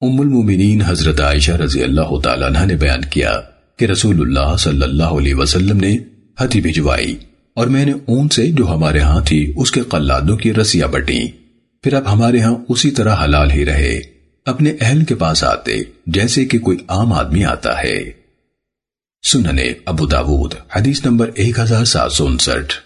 ام المومنین حضرت عائشہ رضی اللہ تعالیٰ عنہ نے بیان کیا کہ رسول اللہ صلی اللہ علیہ وسلم نے ہتھی بھجوائی اور میں نے اون سے جو ہمارے ہاں تھی اس کے قلادوں کی رسیاں بٹیں۔ پھر اب ہمارے ہاں اسی طرح حلال ہی رہے۔ اپنے اہل کے پاس آتے جیسے کہ کوئی عام آدمی آتا ہے۔ سننے ابو داود، حدیث نمبر ایک ہزار سات سو انسٹھ۔